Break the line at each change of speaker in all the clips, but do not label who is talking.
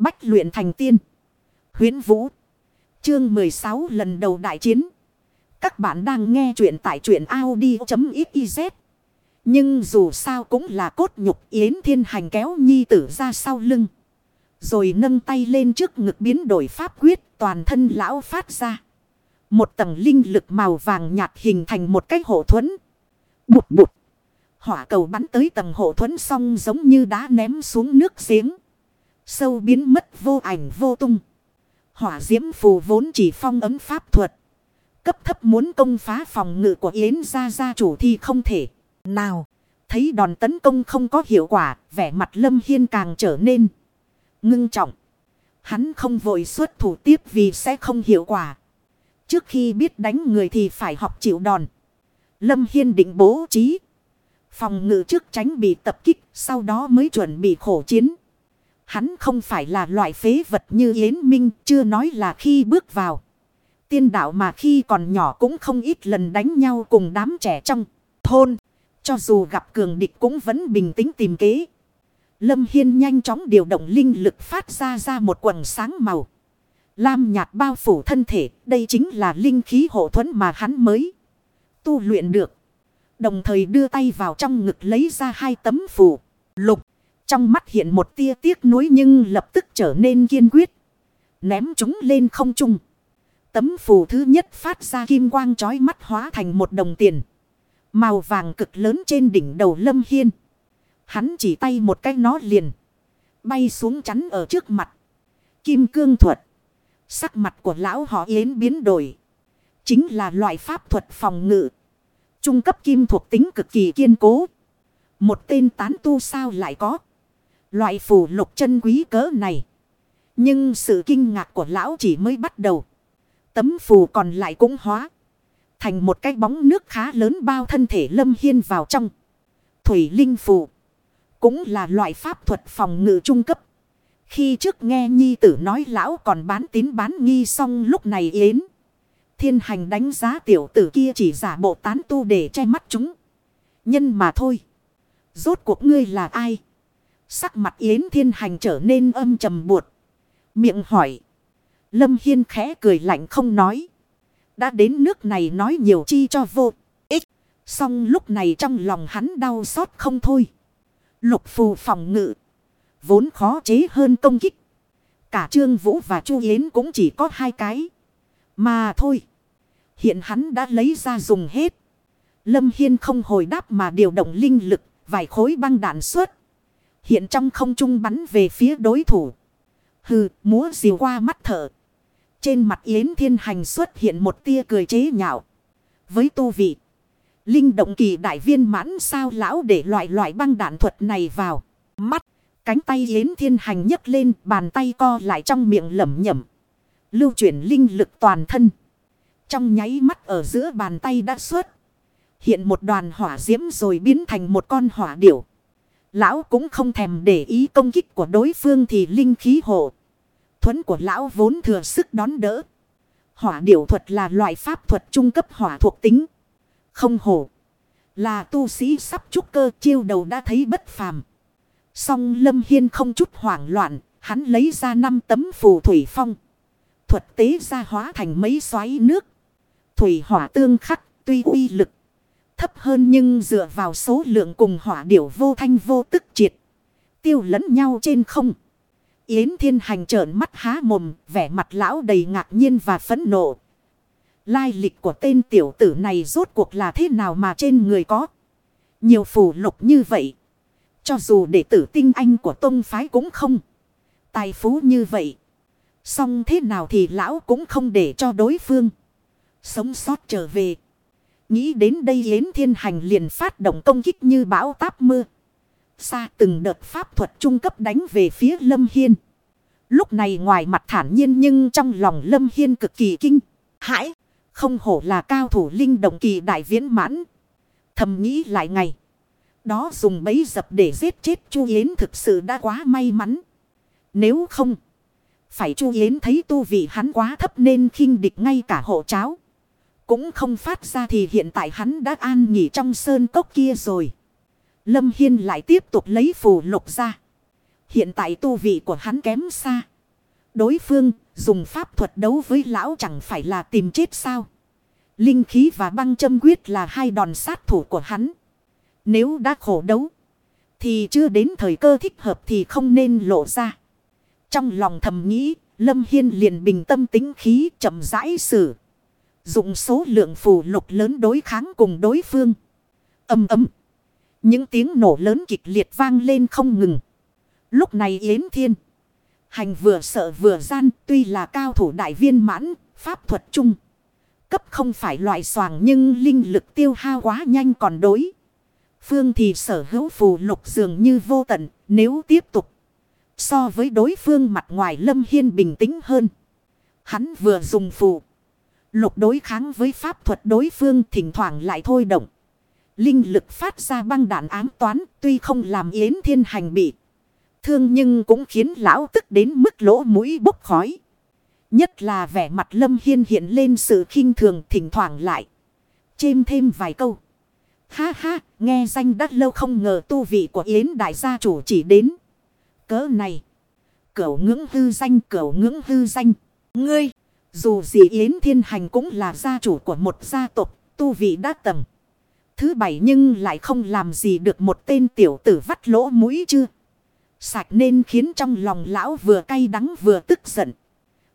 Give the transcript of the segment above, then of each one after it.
Bách luyện thành tiên. Huyến Vũ. Chương 16 lần đầu đại chiến. Các bạn đang nghe truyện tại truyện Audi.xyz. Nhưng dù sao cũng là cốt nhục Yến Thiên Hành kéo nhi tử ra sau lưng. Rồi nâng tay lên trước ngực biến đổi pháp quyết, toàn thân lão phát ra. Một tầng linh lực màu vàng nhạt hình thành một cái hộ thuẫn. Bụt bụt. Hỏa cầu bắn tới tầng hộ thuẫn xong giống như đá ném xuống nước giếng. Sâu biến mất vô ảnh vô tung. Hỏa diễm phù vốn chỉ phong ấm pháp thuật. Cấp thấp muốn công phá phòng ngự của Yến gia gia chủ thì không thể. Nào, thấy đòn tấn công không có hiệu quả, vẻ mặt Lâm Hiên càng trở nên ngưng trọng. Hắn không vội xuất thủ tiếp vì sẽ không hiệu quả. Trước khi biết đánh người thì phải học chịu đòn. Lâm Hiên định bố trí. Phòng ngự trước tránh bị tập kích, sau đó mới chuẩn bị khổ chiến. Hắn không phải là loại phế vật như Yến Minh, chưa nói là khi bước vào. Tiên đạo mà khi còn nhỏ cũng không ít lần đánh nhau cùng đám trẻ trong thôn. Cho dù gặp cường địch cũng vẫn bình tĩnh tìm kế. Lâm Hiên nhanh chóng điều động linh lực phát ra ra một quần sáng màu. Lam nhạt bao phủ thân thể, đây chính là linh khí hộ thuẫn mà hắn mới tu luyện được. Đồng thời đưa tay vào trong ngực lấy ra hai tấm phù. Lục, trong mắt hiện một tia tiếc nuối nhưng lập tức trở nên kiên quyết. Ném chúng lên không trung. Tấm phù thứ nhất phát ra kim quang chói mắt hóa thành một đồng tiền. Màu vàng cực lớn trên đỉnh đầu Lâm Hiên. Hắn chỉ tay một cái nó liền. Bay xuống chắn ở trước mặt. Kim cương thuật. Sắc mặt của lão họ yến biến đổi. Chính là loại pháp thuật phòng ngự. Trung cấp kim thuộc tính cực kỳ kiên cố. Một tên tán tu sao lại có. Loại phù lục chân quý cỡ này. Nhưng sự kinh ngạc của lão chỉ mới bắt đầu. Tấm phù còn lại cũng hóa. Thành một cái bóng nước khá lớn bao thân thể lâm hiên vào trong. Thủy linh phù. Cũng là loại pháp thuật phòng ngự trung cấp. Khi trước nghe nhi tử nói lão còn bán tín bán nghi xong lúc này yến. Thiên hành đánh giá tiểu tử kia chỉ giả bộ tán tu để che mắt chúng. Nhân mà thôi. Rốt cuộc ngươi là ai? Sắc mặt yến thiên hành trở nên âm trầm buột. Miệng hỏi. Lâm Hiên khẽ cười lạnh không nói. Đã đến nước này nói nhiều chi cho vô ích. Xong lúc này trong lòng hắn đau xót không thôi. Lục phù phòng ngự. Vốn khó chế hơn công kích. Cả Trương Vũ và Chu Yến cũng chỉ có hai cái. Mà thôi. Hiện hắn đã lấy ra dùng hết. Lâm Hiên không hồi đáp mà điều động linh lực. Vài khối băng đạn suốt. Hiện trong không trung bắn về phía đối thủ. Hừ, múa diều qua mắt thở. Trên mặt Yến Thiên Hành xuất hiện một tia cười chế nhạo. Với tu vị. Linh động kỳ đại viên mãn sao lão để loại loại băng đạn thuật này vào. Mắt. Cánh tay Yến Thiên Hành nhấc lên. Bàn tay co lại trong miệng lẩm nhẩm. Lưu chuyển linh lực toàn thân. Trong nháy mắt ở giữa bàn tay đã xuất. Hiện một đoàn hỏa diễm rồi biến thành một con hỏa điểu. Lão cũng không thèm để ý công kích của đối phương thì linh khí hộ. Thuấn của lão vốn thừa sức đón đỡ. Hỏa điểu thuật là loại pháp thuật trung cấp hỏa thuộc tính. Không hổ. Là tu sĩ sắp trúc cơ chiêu đầu đã thấy bất phàm. Song Lâm Hiên không chút hoảng loạn. Hắn lấy ra năm tấm phù thủy phong. Thuật tế ra hóa thành mấy xoáy nước. Thủy hỏa tương khắc, tuy uy lực thấp hơn nhưng dựa vào số lượng cùng hỏa điểu vô thanh vô tức triệt. Tiêu lẫn nhau trên không. Yến thiên hành trợn mắt há mồm, vẻ mặt lão đầy ngạc nhiên và phẫn nộ. Lai lịch của tên tiểu tử này rốt cuộc là thế nào mà trên người có. Nhiều phù lục như vậy. Cho dù đệ tử tinh anh của tông phái cũng không. Tài phú như vậy. Xong thế nào thì lão cũng không để cho đối phương. Sống sót trở về. Nghĩ đến đây Yến Thiên Hành liền phát động công kích như bão táp mưa. Xa từng đợt pháp thuật trung cấp đánh về phía Lâm Hiên. Lúc này ngoài mặt thản nhiên nhưng trong lòng Lâm Hiên cực kỳ kinh. Hãi! Không hổ là cao thủ linh động kỳ đại viễn mãn. Thầm nghĩ lại ngày. Đó dùng bấy dập để giết chết Chu Yến thực sự đã quá may mắn. Nếu không. Phải Chu Yến thấy tu vị hắn quá thấp nên khinh địch ngay cả hộ cháo. Cũng không phát ra thì hiện tại hắn đã an nghỉ trong sơn cốc kia rồi. Lâm Hiên lại tiếp tục lấy phù lục ra. Hiện tại tu vị của hắn kém xa. Đối phương dùng pháp thuật đấu với lão chẳng phải là tìm chết sao. Linh khí và băng châm quyết là hai đòn sát thủ của hắn. Nếu đã khổ đấu. Thì chưa đến thời cơ thích hợp thì không nên lộ ra. Trong lòng thầm nghĩ. Lâm Hiên liền bình tâm tính khí chậm rãi xử. Dụng số lượng phù lục lớn đối kháng cùng đối phương. Âm ấm. Những tiếng nổ lớn kịch liệt vang lên không ngừng. Lúc này Yến Thiên. Hành vừa sợ vừa gian tuy là cao thủ đại viên mãn, pháp thuật chung. Cấp không phải loại soàng nhưng linh lực tiêu hao quá nhanh còn đối. Phương thì sở hữu phù lục dường như vô tận nếu tiếp tục. So với đối phương mặt ngoài Lâm Hiên bình tĩnh hơn. Hắn vừa dùng phù. Lục đối kháng với pháp thuật đối phương thỉnh thoảng lại thôi động. Linh lực phát ra băng đạn ám toán tuy không làm Yến Thiên Hành bị thương nhưng cũng khiến lão tức đến mức lỗ mũi bốc khói. Nhất là vẻ mặt Lâm Hiên hiện lên sự khinh thường thỉnh thoảng lại. Chêm thêm vài câu. Ha ha, nghe danh đắt lâu không ngờ tu vị của Yến đại gia chủ chỉ đến. Cớ này. Cửu ngưỡng hư danh, cửu ngưỡng hư danh. Ngươi, dù gì Yến Thiên Hành cũng là gia chủ của một gia tộc, tu vị đa tầng. Thứ bảy nhưng lại không làm gì được một tên tiểu tử vắt lỗ mũi chưa. Sạch nên khiến trong lòng lão vừa cay đắng vừa tức giận.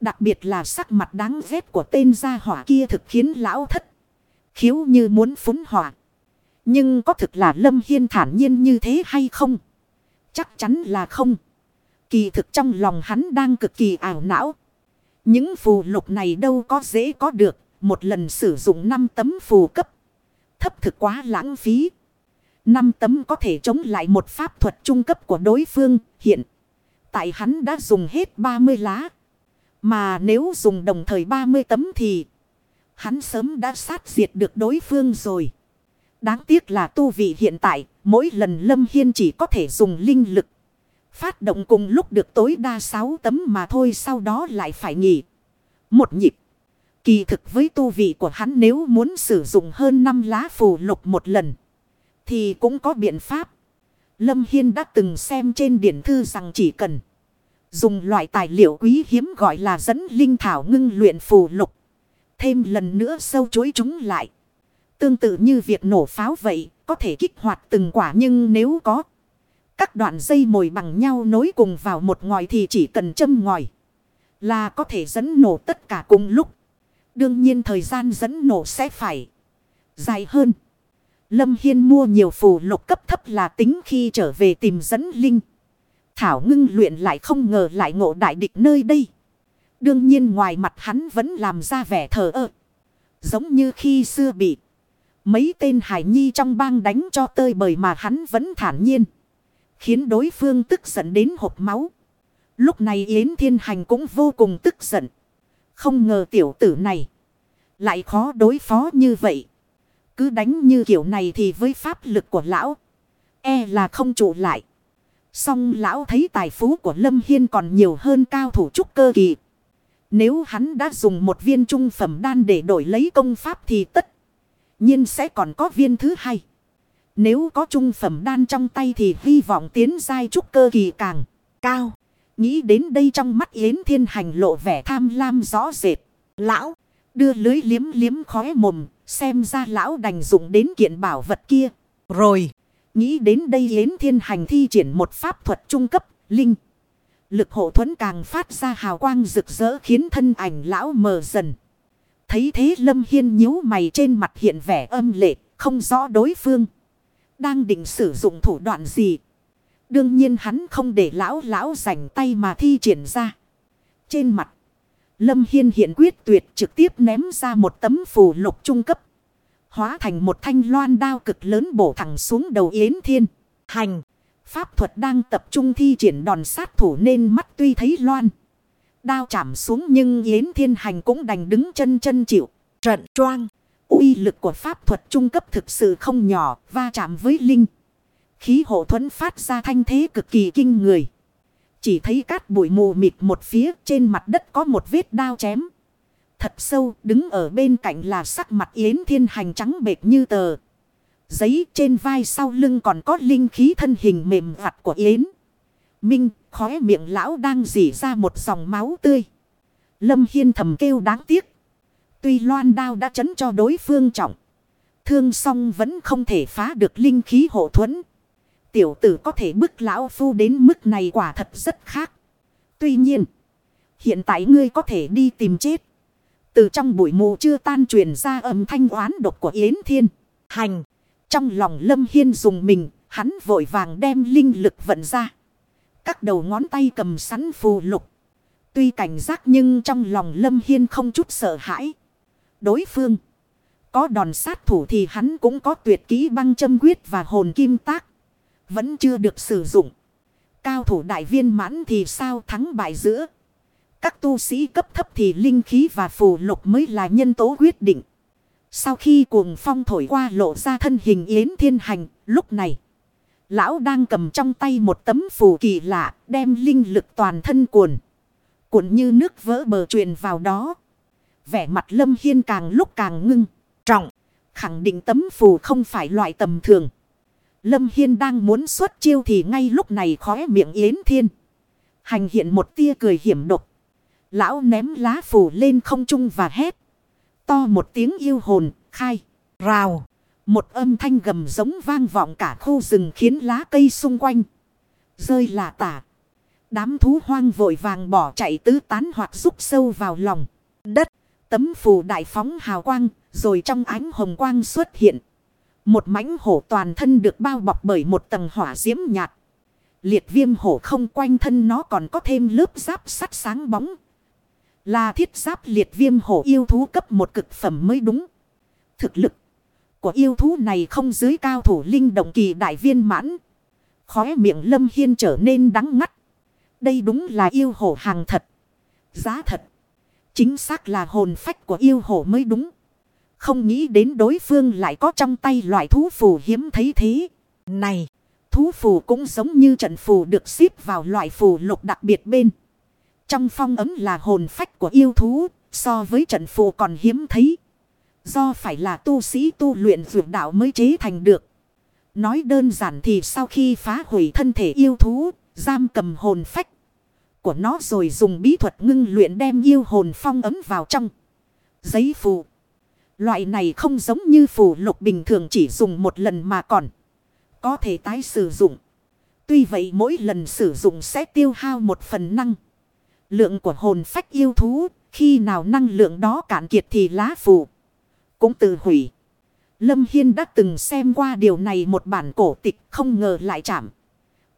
Đặc biệt là sắc mặt đáng ghét của tên gia hỏa kia thực khiến lão thất. Khiếu như muốn phúng hỏa. Nhưng có thực là Lâm Hiên thản nhiên như thế hay không? Chắc chắn là không. Kỳ thực trong lòng hắn đang cực kỳ ảo não. Những phù lục này đâu có dễ có được. Một lần sử dụng 5 tấm phù cấp. Thấp thực quá lãng phí. 5 tấm có thể chống lại một pháp thuật trung cấp của đối phương. Hiện tại hắn đã dùng hết 30 lá. Mà nếu dùng đồng thời 30 tấm thì hắn sớm đã sát diệt được đối phương rồi. Đáng tiếc là tu vị hiện tại, mỗi lần Lâm Hiên chỉ có thể dùng linh lực. Phát động cùng lúc được tối đa 6 tấm mà thôi sau đó lại phải nghỉ. Một nhịp. Kỳ thực với tu vị của hắn nếu muốn sử dụng hơn 5 lá phù lục một lần. Thì cũng có biện pháp. Lâm Hiên đã từng xem trên điển thư rằng chỉ cần. Dùng loại tài liệu quý hiếm gọi là dẫn linh thảo ngưng luyện phù lục. Thêm lần nữa sâu chối chúng lại. Tương tự như việc nổ pháo vậy, có thể kích hoạt từng quả nhưng nếu có các đoạn dây mồi bằng nhau nối cùng vào một ngòi thì chỉ cần châm ngòi là có thể dẫn nổ tất cả cùng lúc. Đương nhiên thời gian dẫn nổ sẽ phải dài hơn. Lâm Hiên mua nhiều phù lục cấp thấp là tính khi trở về tìm dẫn linh. Thảo ngưng luyện lại không ngờ lại ngộ đại địch nơi đây. Đương nhiên ngoài mặt hắn vẫn làm ra vẻ thờ ơ. Giống như khi xưa bị mấy tên hải nhi trong bang đánh cho tơi bời mà hắn vẫn thản nhiên. Khiến đối phương tức giận đến hộp máu. Lúc này Yến Thiên Hành cũng vô cùng tức giận. Không ngờ tiểu tử này lại khó đối phó như vậy. Cứ đánh như kiểu này thì với pháp lực của lão e là không trụ lại. Song lão thấy tài phú của Lâm Hiên còn nhiều hơn cao thủ trúc cơ kỳ. Nếu hắn đã dùng một viên trung phẩm đan để đổi lấy công pháp thì tất nhiên sẽ còn có viên thứ hai. Nếu có trung phẩm đan trong tay thì hy vọng tiến giai trúc cơ kỳ càng cao. Nghĩ đến đây trong mắt Yến Thiên Hành lộ vẻ tham lam rõ rệt. Lão đưa lưới liếm liếm khóe mồm, xem ra lão đành dụng đến kiện bảo vật kia. Rồi, nghĩ đến đây Yến Thiên Hành thi triển một pháp thuật trung cấp, linh. Lực hộ thuẫn càng phát ra hào quang rực rỡ khiến thân ảnh lão mờ dần. Thấy thế Lâm Hiên nhíu mày trên mặt hiện vẻ âm lệ, không rõ đối phương. Đang định sử dụng thủ đoạn gì. Đương nhiên hắn không để lão lão rảnh tay mà thi triển ra. Trên mặt. Lâm Hiên hiện quyết tuyệt trực tiếp ném ra một tấm phù lục trung cấp. Hóa thành một thanh loan đao cực lớn bổ thẳng xuống đầu Yến Thiên. Hành. Pháp thuật đang tập trung thi triển đòn sát thủ nên mắt tuy thấy loan. Đao chạm xuống nhưng Yến Thiên Hành cũng đành đứng chân chân chịu. Trận choang uy lực của pháp thuật trung cấp thực sự không nhỏ, va chạm với linh. Khí hộ thuẫn phát ra thanh thế cực kỳ kinh người. Chỉ thấy cát bụi mù mịt một phía trên mặt đất có một vết đao chém. Thật sâu đứng ở bên cạnh là sắc mặt Yến Thiên Hành trắng bệt như tờ. Giấy trên vai sau lưng còn có linh khí thân hình mềm vặt của Yến. Minh, khóe miệng lão đang dỉ ra một dòng máu tươi. Lâm Hiên thầm kêu đáng tiếc. Tuy loan đao đã chấn cho đối phương trọng. Thương song vẫn không thể phá được linh khí hộ thuẫn. Tiểu tử có thể bức lão phu đến mức này quả thật rất khác. Tuy nhiên, hiện tại ngươi có thể đi tìm chết. Từ trong bụi mù chưa tan truyền ra âm thanh oán độc của Yến Thiên. Hành, trong lòng Lâm Hiên dùng mình, hắn vội vàng đem linh lực vận ra. Các đầu ngón tay cầm sắn phù lục. Tuy cảnh giác nhưng trong lòng Lâm Hiên không chút sợ hãi. Đối phương. Có đòn sát thủ thì hắn cũng có tuyệt kỹ băng châm quyết và hồn kim tác. Vẫn chưa được sử dụng. Cao thủ đại viên mãn thì sao thắng bại giữa. Các tu sĩ cấp thấp thì linh khí và phù lục mới là nhân tố quyết định. Sau khi cuồng phong thổi qua lộ ra thân hình yến thiên hành, lúc này. Lão đang cầm trong tay một tấm phù kỳ lạ, đem linh lực toàn thân cuồn. Cuộn như nước vỡ bờ truyền vào đó. Vẻ mặt lâm hiên càng lúc càng ngưng, trọng. Khẳng định tấm phù không phải loại tầm thường. Lâm Hiên đang muốn xuất chiêu thì ngay lúc này khóe miệng Yến Thiên. Hành hiện một tia cười hiểm độc. Lão ném lá phù lên không trung và hét. To một tiếng yêu hồn, khai, rào. Một âm thanh gầm giống vang vọng cả khu rừng khiến lá cây xung quanh. Rơi là tả. Đám thú hoang vội vàng bỏ chạy tứ tán hoặc rút sâu vào lòng. Đất, tấm phù đại phóng hào quang, rồi trong ánh hồng quang xuất hiện. Một mãnh hổ toàn thân được bao bọc bởi một tầng hỏa diễm nhạt. Liệt viêm hổ không quanh thân nó còn có thêm lớp giáp sắt sáng bóng. Là thiết giáp liệt viêm hổ yêu thú cấp một cực phẩm mới đúng. Thực lực của yêu thú này không dưới cao thủ linh động kỳ đại viên mãn. Khóe miệng lâm hiên trở nên đắng ngắt. Đây đúng là yêu hổ hàng thật. Giá thật. Chính xác là hồn phách của yêu hổ mới đúng. Không nghĩ đến đối phương lại có trong tay loại thú phù hiếm thấy thế. Này, thú phù cũng giống như trận phù được xếp vào loại phù lục đặc biệt bên. Trong phong ấm là hồn phách của yêu thú, so với trận phù còn hiếm thấy. Do phải là tu sĩ tu luyện dược đạo mới chế thành được. Nói đơn giản thì sau khi phá hủy thân thể yêu thú, giam cầm hồn phách của nó rồi dùng bí thuật ngưng luyện đem yêu hồn phong ấm vào trong giấy phù. Loại này không giống như phù lục bình thường chỉ dùng một lần mà còn có thể tái sử dụng. Tuy vậy mỗi lần sử dụng sẽ tiêu hao một phần năng. Lượng của hồn phách yêu thú, khi nào năng lượng đó cạn kiệt thì lá phù cũng tự hủy. Lâm Hiên đã từng xem qua điều này một bản cổ tịch không ngờ lại chạm.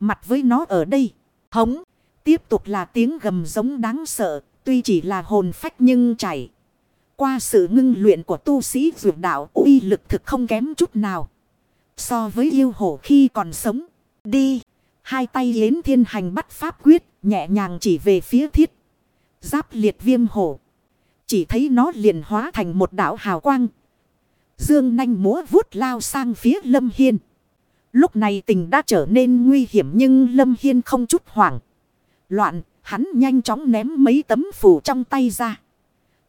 Mặt với nó ở đây. Hống. Tiếp tục là tiếng gầm giống đáng sợ. Tuy chỉ là hồn phách nhưng chảy. Qua sự ngưng luyện của tu sĩ vượt đạo, uy lực thực không kém chút nào. So với yêu hổ khi còn sống. Đi. Hai tay yến thiên hành bắt pháp quyết. Nhẹ nhàng chỉ về phía thiết. Giáp liệt viêm hổ. Chỉ thấy nó liền hóa thành một đảo hào quang. Dương nanh múa vuốt lao sang phía Lâm Hiên. Lúc này tình đã trở nên nguy hiểm nhưng Lâm Hiên không chút hoảng. Loạn, hắn nhanh chóng ném mấy tấm phủ trong tay ra.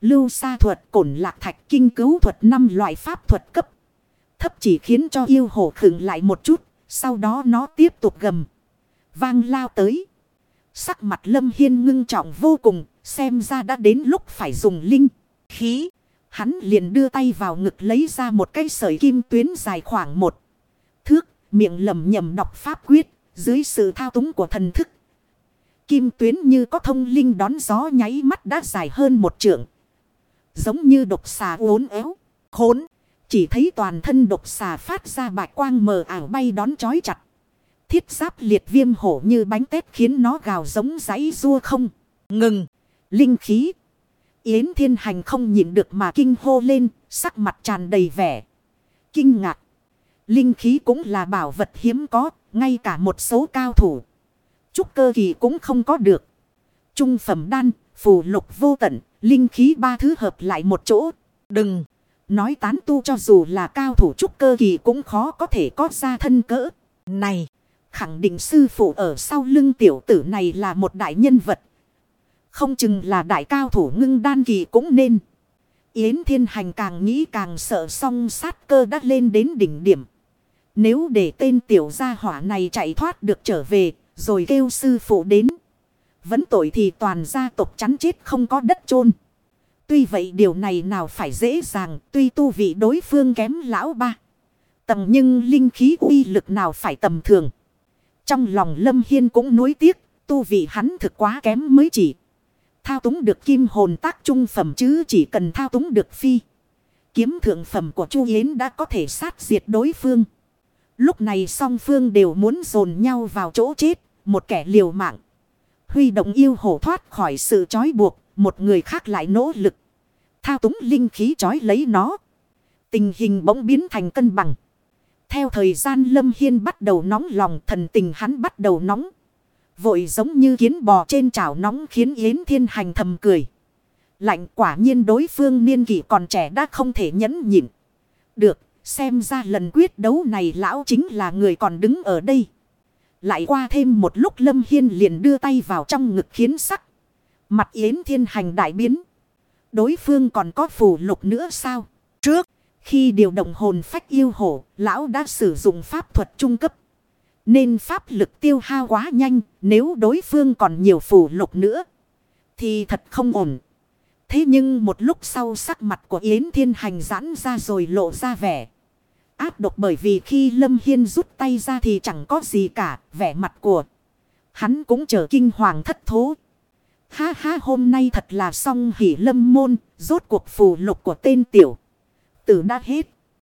Lưu sa thuật, cổn lạc thạch, kinh cứu thuật năm loại pháp thuật cấp. Thấp chỉ khiến cho yêu hổ khựng lại một chút, sau đó nó tiếp tục gầm. Vang lao tới. Sắc mặt Lâm Hiên ngưng trọng vô cùng, xem ra đã đến lúc phải dùng linh, khí. Hắn liền đưa tay vào ngực lấy ra một cây sợi kim tuyến dài khoảng một thước, miệng lầm nhầm đọc pháp quyết, dưới sự thao túng của thần thức. Kim tuyến như có thông linh đón gió nháy mắt đã dài hơn một trượng. Giống như độc xà uốn éo, khốn. Chỉ thấy toàn thân độc xà phát ra bạch quang mờ ảo bay đón chói chặt. Thiết giáp liệt viêm hổ như bánh tét khiến nó gào giống giấy rua không. Ngừng. Linh khí. Yến thiên hành không nhịn được mà kinh hô lên. Sắc mặt tràn đầy vẻ. Kinh ngạc. Linh khí cũng là bảo vật hiếm có. Ngay cả một số cao thủ. Trúc cơ kỳ cũng không có được. Trung phẩm đan. Phù lục vô tận. Linh khí ba thứ hợp lại một chỗ. Đừng. Nói tán tu cho dù là cao thủ trúc cơ kỳ cũng khó có thể có ra thân cỡ. Này. Khẳng định sư phụ ở sau lưng tiểu tử này là một đại nhân vật. Không chừng là đại cao thủ ngưng đan kỳ cũng nên. Yến Thiên Hành càng nghĩ càng sợ song sát cơ đã lên đến đỉnh điểm. Nếu để tên tiểu gia hỏa này chạy thoát được trở về, rồi kêu sư phụ đến. Vẫn tội thì toàn gia tộc chắn chết không có đất chôn Tuy vậy điều này nào phải dễ dàng. Tuy tu vị đối phương kém lão ba. Tầm nhưng linh khí uy lực nào phải tầm thường. Trong lòng Lâm Hiên cũng nuối tiếc. Tu vị hắn thực quá kém mới chỉ. Thao túng được kim hồn tác trung phẩm chứ chỉ cần thao túng được phi. Kiếm thượng phẩm của Chu Yến đã có thể sát diệt đối phương. Lúc này song phương đều muốn dồn nhau vào chỗ chết. Một kẻ liều mạng. Huy động yêu hổ thoát khỏi sự trói buộc. Một người khác lại nỗ lực. Thao túng linh khí trói lấy nó. Tình hình bỗng biến thành cân bằng. Theo thời gian Lâm Hiên bắt đầu nóng lòng thần tình hắn bắt đầu nóng. Vội giống như kiến bò trên chảo nóng khiến Yến Thiên Hành thầm cười. Lạnh quả nhiên đối phương niên kỷ còn trẻ đã không thể nhẫn nhịn. Được, xem ra lần quyết đấu này lão chính là người còn đứng ở đây. Lại qua thêm một lúc Lâm Hiên liền đưa tay vào trong ngực khiến sắc. Mặt Yến Thiên Hành đại biến. Đối phương còn có phù lục nữa sao? Trước, khi điều động hồn phách yêu hổ, lão đã sử dụng pháp thuật trung cấp. Nên pháp lực tiêu hao quá nhanh, nếu đối phương còn nhiều phù lục nữa, thì thật không ổn. Thế nhưng một lúc sau sắc mặt của Yến Thiên Hành giãn ra rồi lộ ra vẻ. Áp độc bởi vì khi Lâm Hiên rút tay ra thì chẳng có gì cả, vẻ mặt của hắn cũng trở kinh hoàng thất thố. Ha ha hôm nay thật là xong hỉ lâm môn, rốt cuộc phù lục của tên tiểu. Tử đã hết.